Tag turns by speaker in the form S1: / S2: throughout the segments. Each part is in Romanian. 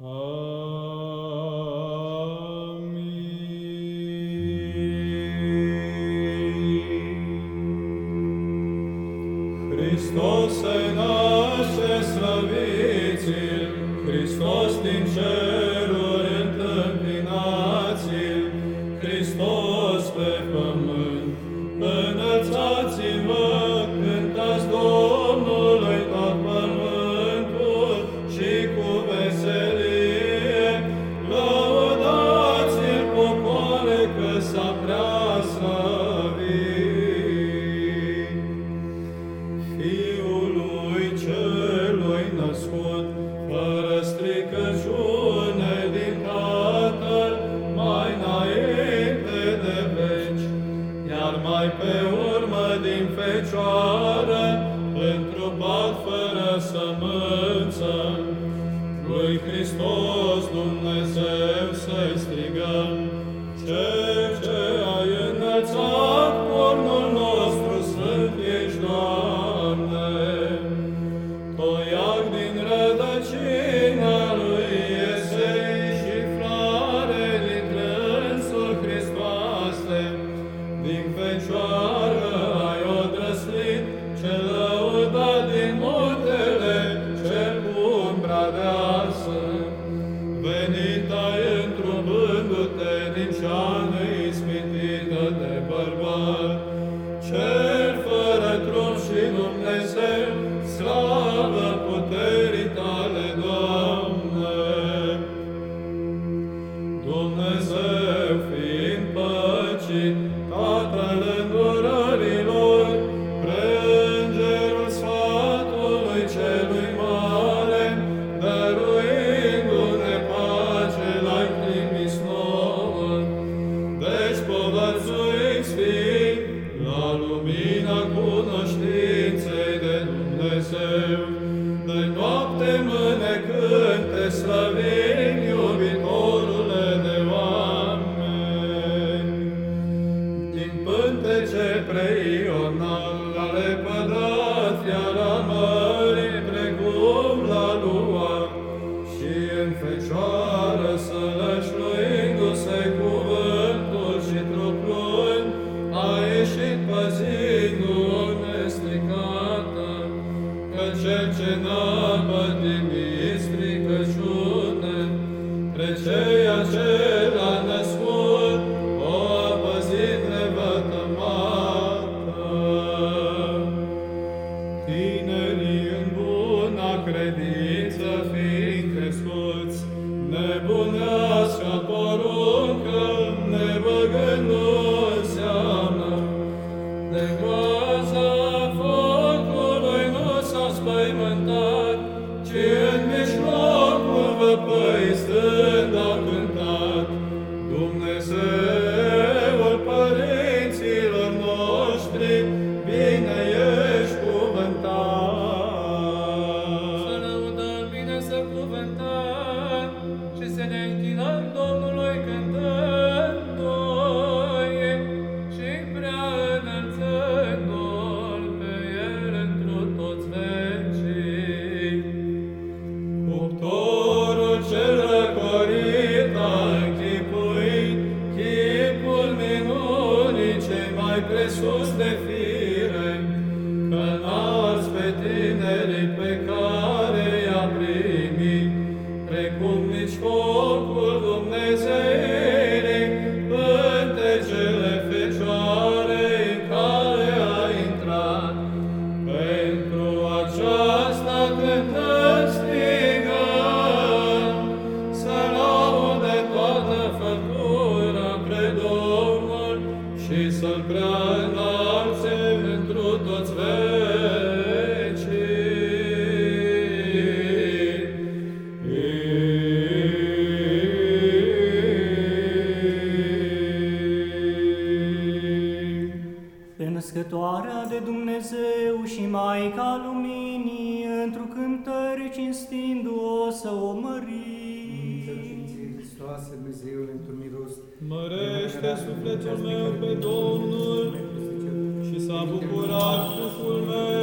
S1: Oh. sămânță, lui Hristos Dumnezeu să-i cântăm și
S2: să ne închinăm Domnului
S1: cântăm. cinste sufletul meu pe Domnul. Și s-a bucurat Duhul meu.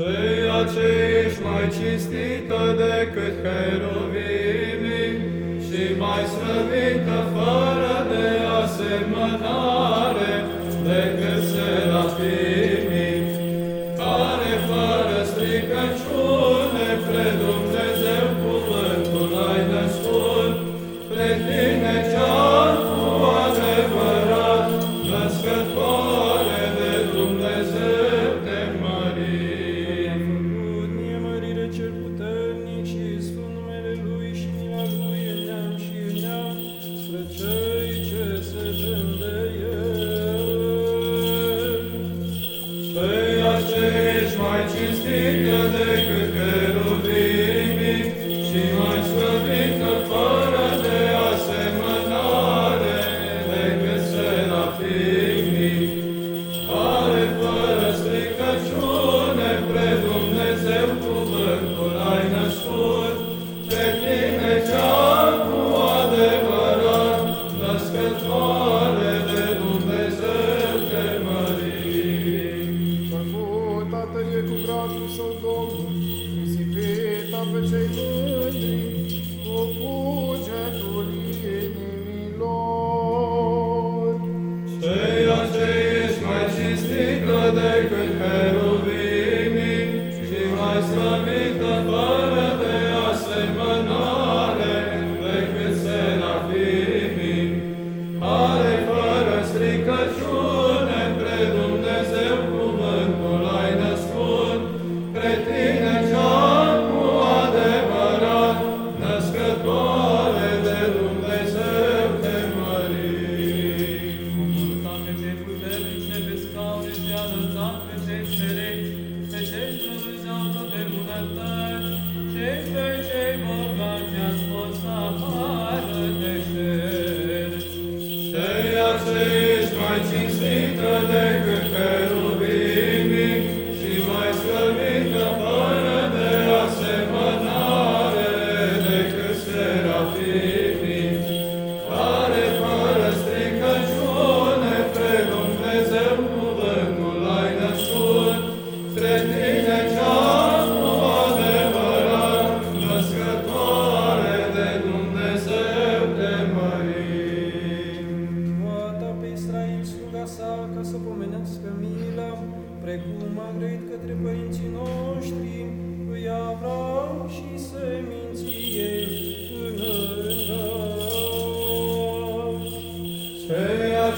S1: Tăiace ești mai cinstită decât heruvimii și mai slăvită fără de asemănare decât serafii. cu
S3: braço, să-l Domnului, și se
S1: veta.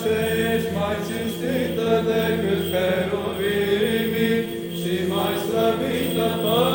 S1: ce ești mai cinstită decât heruvimii și mai slăvită fără